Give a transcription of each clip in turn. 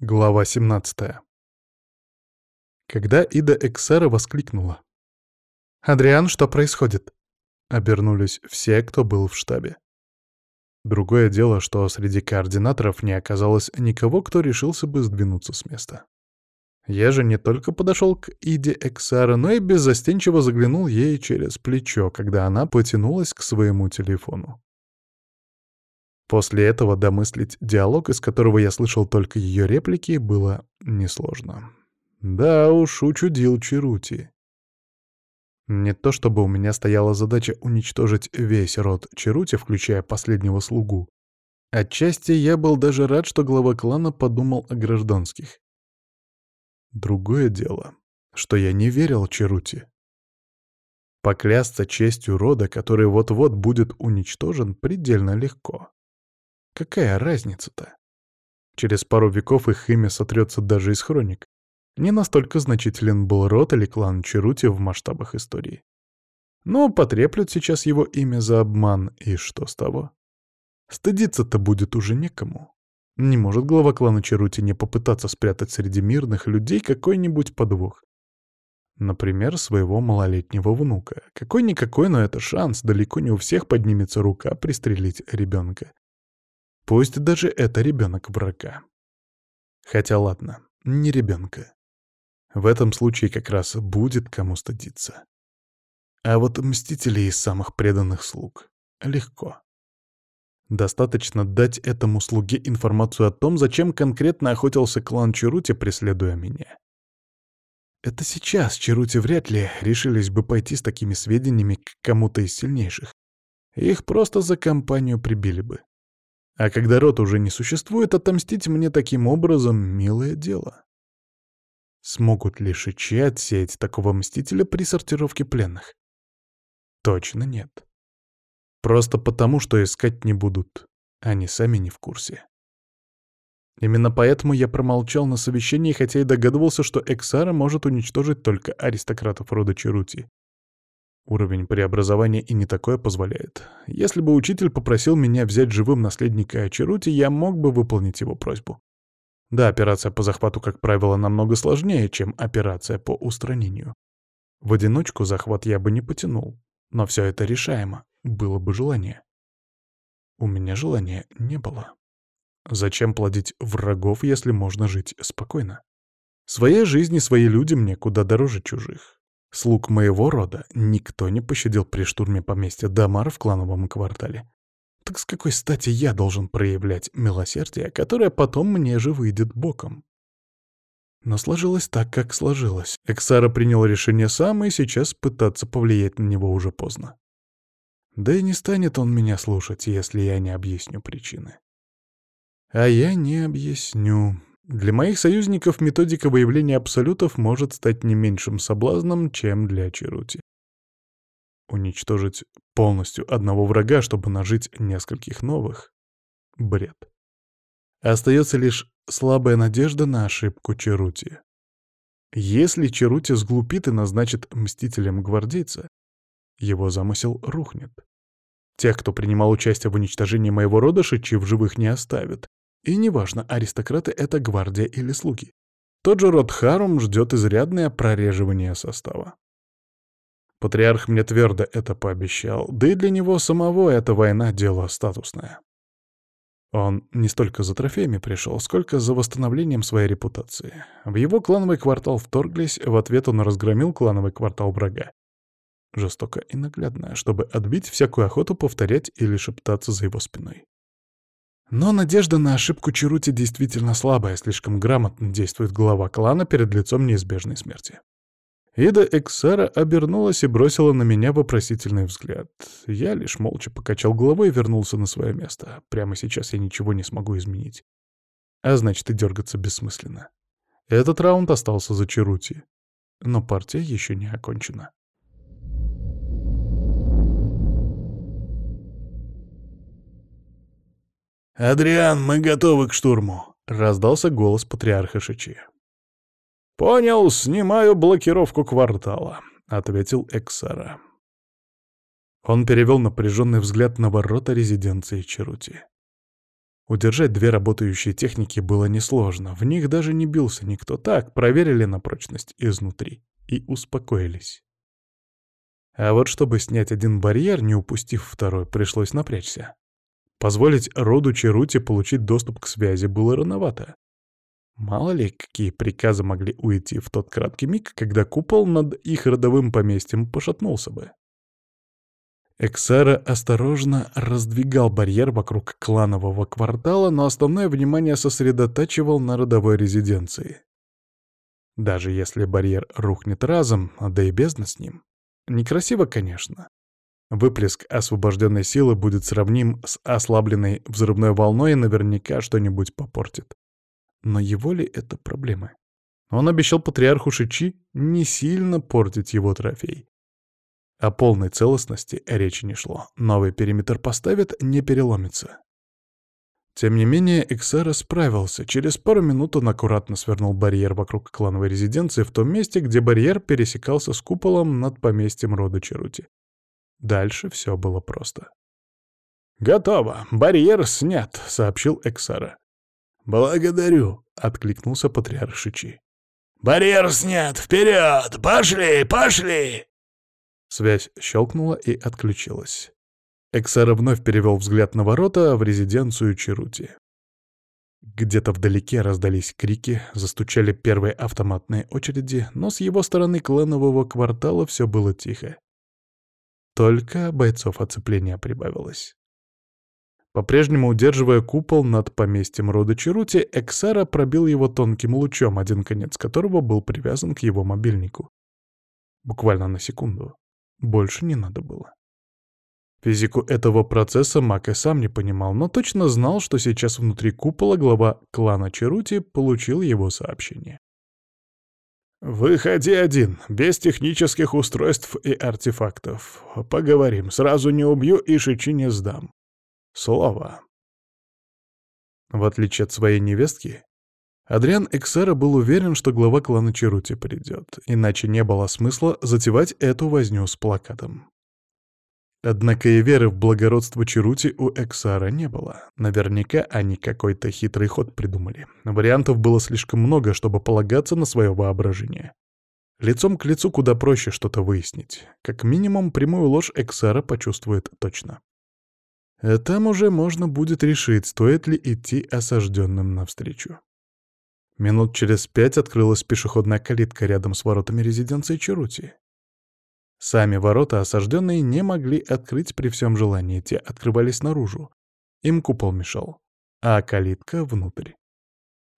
Глава 17 Когда Ида Эксера воскликнула. «Адриан, что происходит?» Обернулись все, кто был в штабе. Другое дело, что среди координаторов не оказалось никого, кто решился бы сдвинуться с места. Я же не только подошел к Иде Эксара, но и беззастенчиво заглянул ей через плечо, когда она потянулась к своему телефону. После этого домыслить диалог, из которого я слышал только ее реплики, было несложно. Да уж, учудил Чарути. Не то чтобы у меня стояла задача уничтожить весь род Чарути, включая последнего слугу. Отчасти я был даже рад, что глава клана подумал о гражданских. Другое дело, что я не верил Чарути. Поклясться честью рода, который вот-вот будет уничтожен, предельно легко. Какая разница-то? Через пару веков их имя сотрется даже из хроник. Не настолько значителен был род или клан Чарути в масштабах истории. Но потреплют сейчас его имя за обман, и что с того? Стыдиться-то будет уже некому. Не может глава клана Чарути не попытаться спрятать среди мирных людей какой-нибудь подвох. Например, своего малолетнего внука. Какой-никакой, но это шанс, далеко не у всех поднимется рука пристрелить ребенка. Пусть даже это ребенок врага. Хотя ладно, не ребенка. В этом случае как раз будет кому стыдиться. А вот мстители из самых преданных слуг — легко. Достаточно дать этому слуге информацию о том, зачем конкретно охотился клан Чарути, преследуя меня. Это сейчас Чарути вряд ли решились бы пойти с такими сведениями к кому-то из сильнейших. Их просто за компанию прибили бы. А когда рот уже не существует, отомстить мне таким образом — милое дело. Смогут ли шичи отсеять такого мстителя при сортировке пленных? Точно нет. Просто потому, что искать не будут. Они сами не в курсе. Именно поэтому я промолчал на совещании, хотя и догадывался, что Эксара может уничтожить только аристократов рода Чарути. Уровень преобразования и не такое позволяет. Если бы учитель попросил меня взять живым наследника Ачарути, я мог бы выполнить его просьбу. Да, операция по захвату, как правило, намного сложнее, чем операция по устранению. В одиночку захват я бы не потянул, но все это решаемо, было бы желание. У меня желания не было. Зачем плодить врагов, если можно жить спокойно? Своей жизни свои люди мне куда дороже чужих. Слуг моего рода никто не пощадил при штурме поместья Дамар в клановом квартале. Так с какой стати я должен проявлять милосердие, которое потом мне же выйдет боком? Но сложилось так, как сложилось. Эксара принял решение сам, и сейчас пытаться повлиять на него уже поздно. Да и не станет он меня слушать, если я не объясню причины. А я не объясню. Для моих союзников методика выявления абсолютов может стать не меньшим соблазном, чем для Чарути. Уничтожить полностью одного врага, чтобы нажить нескольких новых — бред. Остается лишь слабая надежда на ошибку Чарути. Если Чарути сглупит и назначит мстителем гвардейца, его замысел рухнет. Тех, кто принимал участие в уничтожении моего рода, Шичи в живых не оставит, и неважно, аристократы — это гвардия или слуги. Тот же род Харум ждет изрядное прореживание состава. Патриарх мне твердо это пообещал, да и для него самого эта война — дело статусное. Он не столько за трофеями пришел, сколько за восстановлением своей репутации. В его клановый квартал вторглись, в ответ он разгромил клановый квартал врага. Жестоко и наглядно, чтобы отбить всякую охоту повторять или шептаться за его спиной. Но надежда на ошибку Чарути действительно слабая, слишком грамотно действует глава клана перед лицом неизбежной смерти. Ида Эксара обернулась и бросила на меня вопросительный взгляд. Я лишь молча покачал головой и вернулся на свое место. Прямо сейчас я ничего не смогу изменить. А значит, и дергаться бессмысленно. Этот раунд остался за Чарути. Но партия еще не окончена. «Адриан, мы готовы к штурму», — раздался голос патриарха Шичи. «Понял, снимаю блокировку квартала», — ответил Эксара. Он перевел напряженный взгляд на ворота резиденции Чарути. Удержать две работающие техники было несложно, в них даже не бился никто так, проверили на прочность изнутри и успокоились. А вот чтобы снять один барьер, не упустив второй, пришлось напрячься. Позволить роду Черути получить доступ к связи было рановато. Мало ли, какие приказы могли уйти в тот краткий миг, когда купол над их родовым поместьем пошатнулся бы. Эксара осторожно раздвигал барьер вокруг кланового квартала, но основное внимание сосредотачивал на родовой резиденции. Даже если барьер рухнет разом, да и бездна с ним. Некрасиво, конечно. Выплеск освобожденной силы будет сравним с ослабленной взрывной волной и наверняка что-нибудь попортит. Но его ли это проблемы? Он обещал патриарху Шичи не сильно портить его трофей. О полной целостности речи не шло. Новый периметр поставят, не переломится. Тем не менее, Эксара справился. Через пару минут он аккуратно свернул барьер вокруг клановой резиденции в том месте, где барьер пересекался с куполом над поместьем рода Черути. Дальше все было просто. «Готово! Барьер снят!» — сообщил Эксара. «Благодарю!» — откликнулся патриарх Шичи. «Барьер снят! Вперед! Пошли! Пошли!» Связь щелкнула и отключилась. Эксара вновь перевел взгляд на ворота в резиденцию Чарути. Где-то вдалеке раздались крики, застучали первые автоматные очереди, но с его стороны кланового квартала все было тихо. Только бойцов оцепления прибавилось. По-прежнему удерживая купол над поместьем рода Чарути, Эксара пробил его тонким лучом, один конец которого был привязан к его мобильнику. Буквально на секунду. Больше не надо было. Физику этого процесса Мак и сам не понимал, но точно знал, что сейчас внутри купола глава клана Чарути получил его сообщение. «Выходи один, без технических устройств и артефактов. Поговорим, сразу не убью и Шичи не сдам. Слово». В отличие от своей невестки, Адриан Эксера был уверен, что глава клана Черути придет, иначе не было смысла затевать эту возню с плакатом. Однако и веры в благородство Черути у Эксара не было. Наверняка они какой-то хитрый ход придумали. Вариантов было слишком много, чтобы полагаться на свое воображение. Лицом к лицу куда проще что-то выяснить. Как минимум, прямую ложь Эксара почувствует точно. А там уже можно будет решить, стоит ли идти осажденным навстречу. Минут через пять открылась пешеходная калитка рядом с воротами резиденции Черути. Сами ворота осажденные не могли открыть при всем желании, те открывались наружу. Им купол мешал, а калитка — внутрь.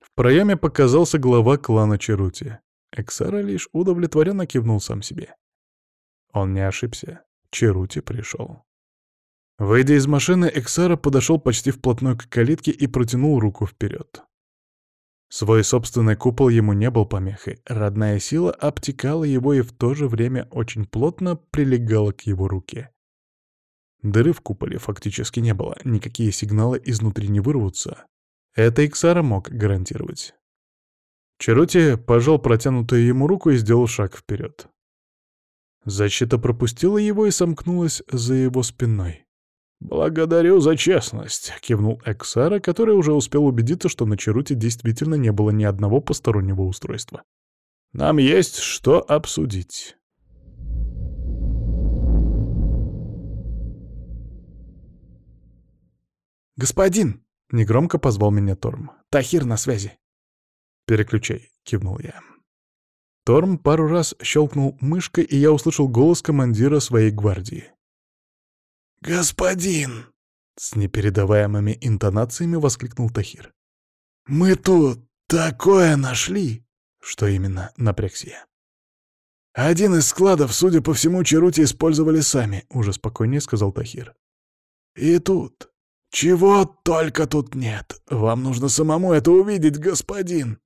В проеме показался глава клана Черути. Эксара лишь удовлетворенно кивнул сам себе. Он не ошибся. Черути пришел. Выйдя из машины, Эксара подошел почти вплотную к калитке и протянул руку вперед. Свой собственный купол ему не был помехой. Родная сила обтекала его и в то же время очень плотно прилегала к его руке. Дыры в куполе фактически не было, никакие сигналы изнутри не вырвутся. Это Иксара мог гарантировать. Черути пожал протянутую ему руку и сделал шаг вперед. Защита пропустила его и сомкнулась за его спиной. «Благодарю за честность», — кивнул Эксара, который уже успел убедиться, что на Чаруте действительно не было ни одного постороннего устройства. «Нам есть что обсудить». «Господин!» — негромко позвал меня Торм. «Тахир на связи». «Переключай», — кивнул я. Торм пару раз щелкнул мышкой, и я услышал голос командира своей гвардии. «Господин!» — с непередаваемыми интонациями воскликнул Тахир. «Мы тут такое нашли!» «Что именно?» — напрягся «Один из складов, судя по всему, Черути использовали сами», — уже спокойнее сказал Тахир. «И тут... Чего только тут нет. Вам нужно самому это увидеть, господин!»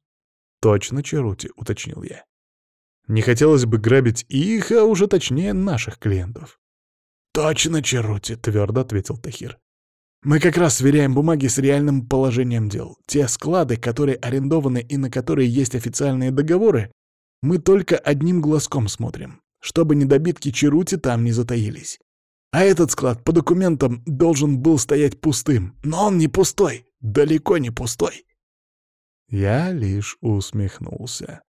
«Точно Черути», — уточнил я. «Не хотелось бы грабить их, а уже точнее наших клиентов». «Точно, Черути», — твердо ответил Тахир. «Мы как раз сверяем бумаги с реальным положением дел. Те склады, которые арендованы и на которые есть официальные договоры, мы только одним глазком смотрим, чтобы недобитки Черути там не затаились. А этот склад по документам должен был стоять пустым, но он не пустой. далеко не пустой. Я лишь усмехнулся.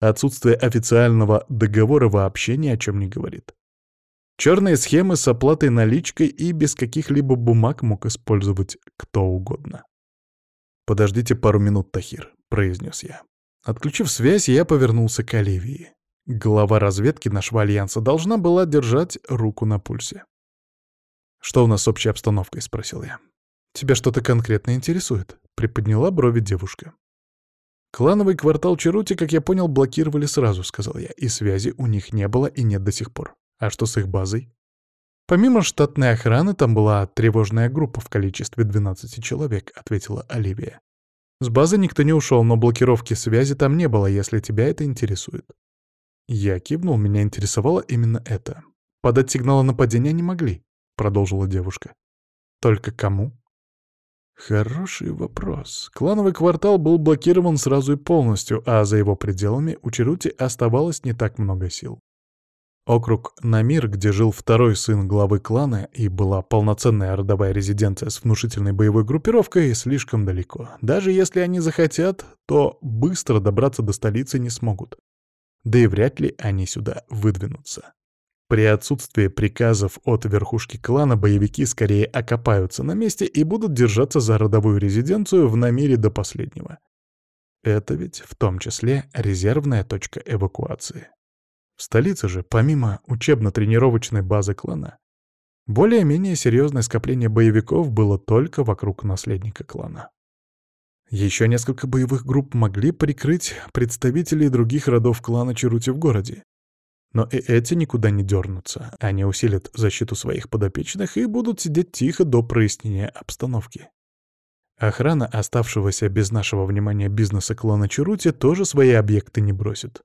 Отсутствие официального договора вообще ни о чем не говорит. Черные схемы с оплатой наличкой и без каких-либо бумаг мог использовать кто угодно. «Подождите пару минут, Тахир», — произнес я. Отключив связь, я повернулся к Оливии. Глава разведки нашего альянса должна была держать руку на пульсе. «Что у нас с общей обстановкой?» — спросил я. «Тебя что-то конкретно интересует?» — приподняла брови девушка. «Клановый квартал Черути, как я понял, блокировали сразу», — сказал я, и связи у них не было и нет до сих пор. А что с их базой? Помимо штатной охраны, там была тревожная группа в количестве 12 человек, ответила Оливия. С базы никто не ушел, но блокировки связи там не было, если тебя это интересует. Я кивнул, меня интересовало именно это. Подать сигнал о нападении не могли, продолжила девушка. Только кому? Хороший вопрос. Клановый квартал был блокирован сразу и полностью, а за его пределами у Черути оставалось не так много сил. Округ Намир, где жил второй сын главы клана и была полноценная родовая резиденция с внушительной боевой группировкой, слишком далеко. Даже если они захотят, то быстро добраться до столицы не смогут. Да и вряд ли они сюда выдвинутся. При отсутствии приказов от верхушки клана боевики скорее окопаются на месте и будут держаться за родовую резиденцию в Намире до последнего. Это ведь в том числе резервная точка эвакуации. В столице же, помимо учебно-тренировочной базы клана, более-менее серьезное скопление боевиков было только вокруг наследника клана. Еще несколько боевых групп могли прикрыть представителей других родов клана Чарути в городе. Но и эти никуда не дернутся. Они усилят защиту своих подопечных и будут сидеть тихо до прояснения обстановки. Охрана оставшегося без нашего внимания бизнеса клана Чарути тоже свои объекты не бросит.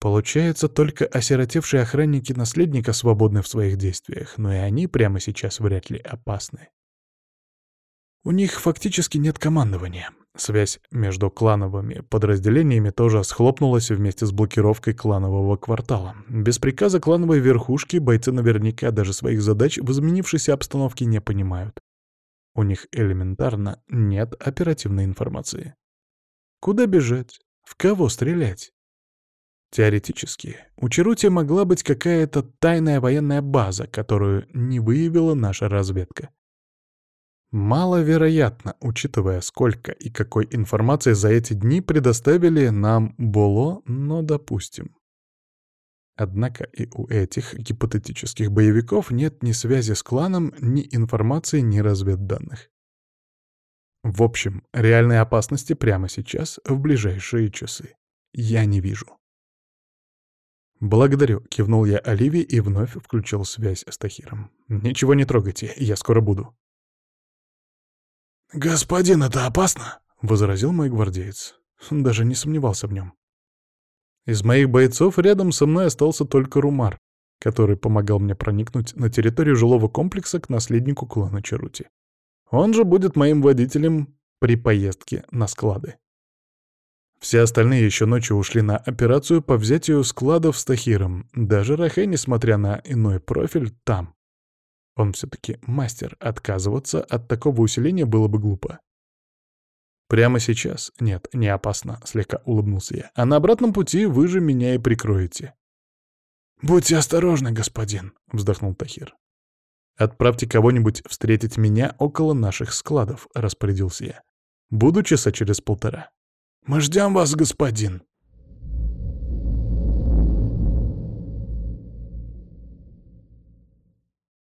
Получается, только осиротевшие охранники наследника свободны в своих действиях, но и они прямо сейчас вряд ли опасны. У них фактически нет командования. Связь между клановыми подразделениями тоже схлопнулась вместе с блокировкой кланового квартала. Без приказа клановой верхушки бойцы наверняка даже своих задач в изменившейся обстановке не понимают. У них элементарно нет оперативной информации. Куда бежать? В кого стрелять? Теоретически, у Черути могла быть какая-то тайная военная база, которую не выявила наша разведка. Маловероятно, учитывая, сколько и какой информации за эти дни предоставили нам Боло, но допустим. Однако и у этих гипотетических боевиков нет ни связи с кланом, ни информации, ни разведданных. В общем, реальной опасности прямо сейчас, в ближайшие часы, я не вижу. «Благодарю», — кивнул я Оливии и вновь включил связь с Тахиром. «Ничего не трогайте, я скоро буду». «Господин, это опасно?» — возразил мой гвардеец. Даже не сомневался в нем. Из моих бойцов рядом со мной остался только Румар, который помогал мне проникнуть на территорию жилого комплекса к наследнику клана Чарути. Он же будет моим водителем при поездке на склады. Все остальные еще ночью ушли на операцию по взятию складов с Тахиром. Даже Рахе, несмотря на иной профиль, там. Он все-таки мастер. Отказываться от такого усиления было бы глупо. «Прямо сейчас? Нет, не опасно», — слегка улыбнулся я. «А на обратном пути вы же меня и прикроете». «Будьте осторожны, господин», — вздохнул Тахир. «Отправьте кого-нибудь встретить меня около наших складов», — распорядился я. «Буду часа через полтора». «Мы ждем вас, господин!»